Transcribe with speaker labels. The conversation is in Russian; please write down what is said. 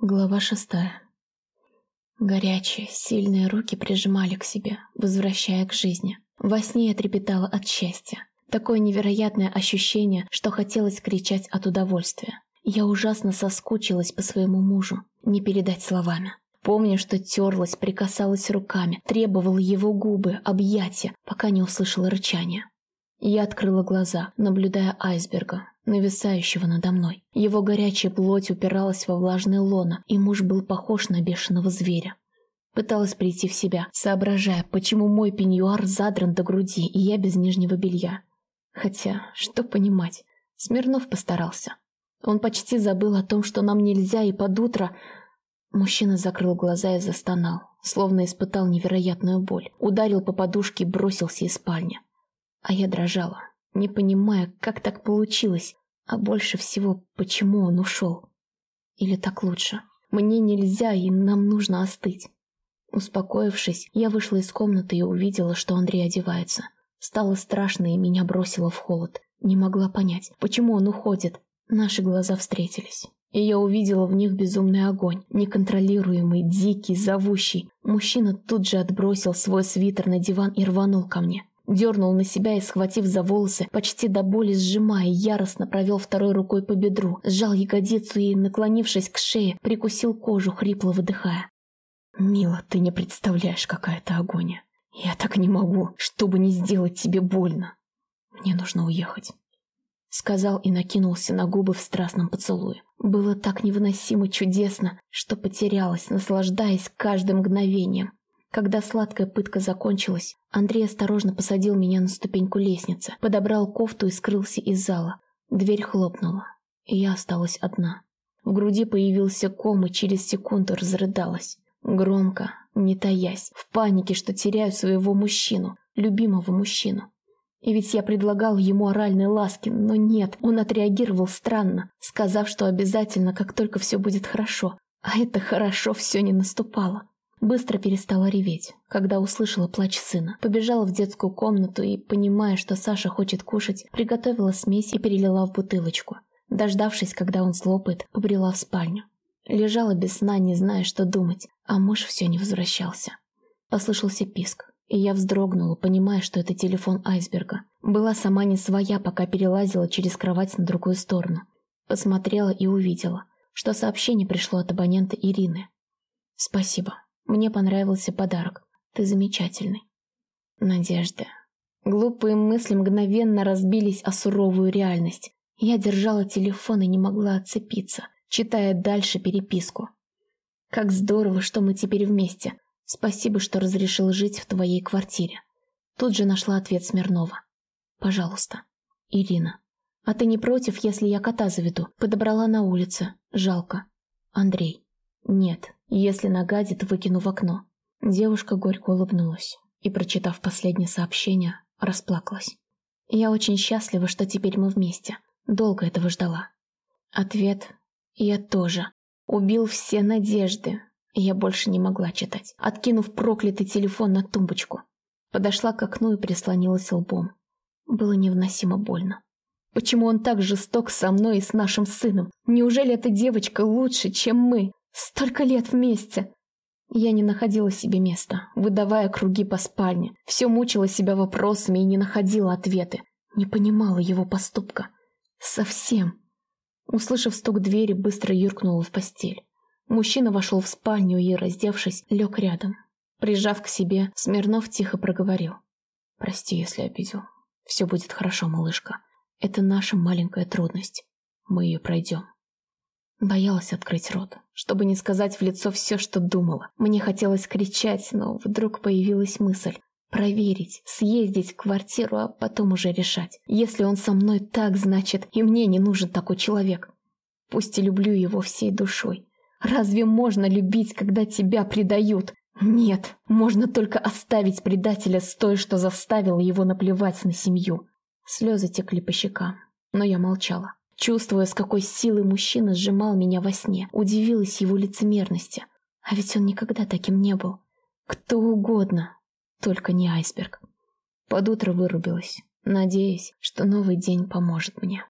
Speaker 1: Глава шестая. Горячие, сильные руки прижимали к себе, возвращая к жизни. Во сне я трепетала от счастья. Такое невероятное ощущение, что хотелось кричать от удовольствия. Я ужасно соскучилась по своему мужу, не передать словами. Помню, что терлась, прикасалась руками, требовала его губы, объятия, пока не услышала рычания. Я открыла глаза, наблюдая айсберга, нависающего надо мной. Его горячая плоть упиралась во влажное лоно, и муж был похож на бешеного зверя. Пыталась прийти в себя, соображая, почему мой пеньюар задран до груди, и я без нижнего белья. Хотя, что понимать, Смирнов постарался. Он почти забыл о том, что нам нельзя, и под утро... Мужчина закрыл глаза и застонал, словно испытал невероятную боль. Ударил по подушке и бросился из спальни. А я дрожала, не понимая, как так получилось, а больше всего, почему он ушел. Или так лучше. Мне нельзя, и нам нужно остыть. Успокоившись, я вышла из комнаты и увидела, что Андрей одевается. Стало страшно, и меня бросило в холод. Не могла понять, почему он уходит. Наши глаза встретились. И я увидела в них безумный огонь, неконтролируемый, дикий, зовущий. Мужчина тут же отбросил свой свитер на диван и рванул ко мне. Дернул на себя и, схватив за волосы, почти до боли сжимая, яростно провел второй рукой по бедру, сжал ягодицу и, наклонившись к шее, прикусил кожу, хрипло выдыхая. «Мила, ты не представляешь, какая это агония. Я так не могу, чтобы не сделать тебе больно. Мне нужно уехать». Сказал и накинулся на губы в страстном поцелуе. Было так невыносимо чудесно, что потерялась, наслаждаясь каждым мгновением. Когда сладкая пытка закончилась, Андрей осторожно посадил меня на ступеньку лестницы, подобрал кофту и скрылся из зала. Дверь хлопнула, и я осталась одна. В груди появился ком, и через секунду разрыдалась. Громко, не таясь, в панике, что теряю своего мужчину, любимого мужчину. И ведь я предлагал ему оральной ласки, но нет, он отреагировал странно, сказав, что обязательно, как только все будет хорошо. А это хорошо все не наступало. Быстро перестала реветь, когда услышала плач сына. Побежала в детскую комнату и, понимая, что Саша хочет кушать, приготовила смесь и перелила в бутылочку. Дождавшись, когда он слопает, побрела в спальню. Лежала без сна, не зная, что думать, а муж все не возвращался. Послышался писк, и я вздрогнула, понимая, что это телефон айсберга. Была сама не своя, пока перелазила через кровать на другую сторону. Посмотрела и увидела, что сообщение пришло от абонента Ирины. «Спасибо», мне понравился подарок. Ты замечательный. Надежда. Глупые мысли мгновенно разбились о суровую реальность. Я держала телефон и не могла отцепиться, читая дальше переписку. Как здорово, что мы теперь вместе. Спасибо, что разрешил жить в твоей квартире. Тут же нашла ответ Смирнова. Пожалуйста. Ирина. А ты не против, если я кота заведу? Подобрала на улице. Жалко. Андрей. Нет, если нагадит, выкину в окно. Девушка горько улыбнулась и, прочитав последнее сообщение, расплакалась. Я очень счастлива, что теперь мы вместе. Долго этого ждала. Ответ «Я тоже». Убил все надежды. Я больше не могла читать, откинув проклятый телефон на тумбочку. Подошла к окну и прислонилась лбом. Было невыносимо больно. Почему он так жесток со мной и с нашим сыном? Неужели эта девочка лучше, чем мы? Столько лет вместе. Я не находила себе места, выдавая круги по спальне. Все мучила себя вопросами и не находила ответы. Не понимала его поступка. Совсем. Услышав стук двери, быстро юркнула в постель. Мужчина вошел в спальню и, раздевшись, лег рядом. Прижав к себе, Смирнов тихо проговорил. «Прости, если обидел. Все будет хорошо, малышка. Это наша маленькая трудность. Мы ее пройдем». Боялась открыть рот, чтобы не сказать в лицо все, что думала. Мне хотелось кричать, но вдруг появилась мысль. Проверить, съездить в квартиру, а потом уже решать. Если он со мной так, значит, и мне не нужен такой человек. Пусть и люблю его всей душой. Разве можно любить, когда тебя предают? Нет, можно только оставить предателя с той, что заставил его наплевать на семью. Слезы текли по щекам, но я молчала. Чувствуя, с какой силой мужчина сжимал меня во сне, удивилась его лицемерности. А ведь он никогда таким не был. Кто угодно, только не айсберг. Под утро вырубилась, надеясь, что новый день поможет мне.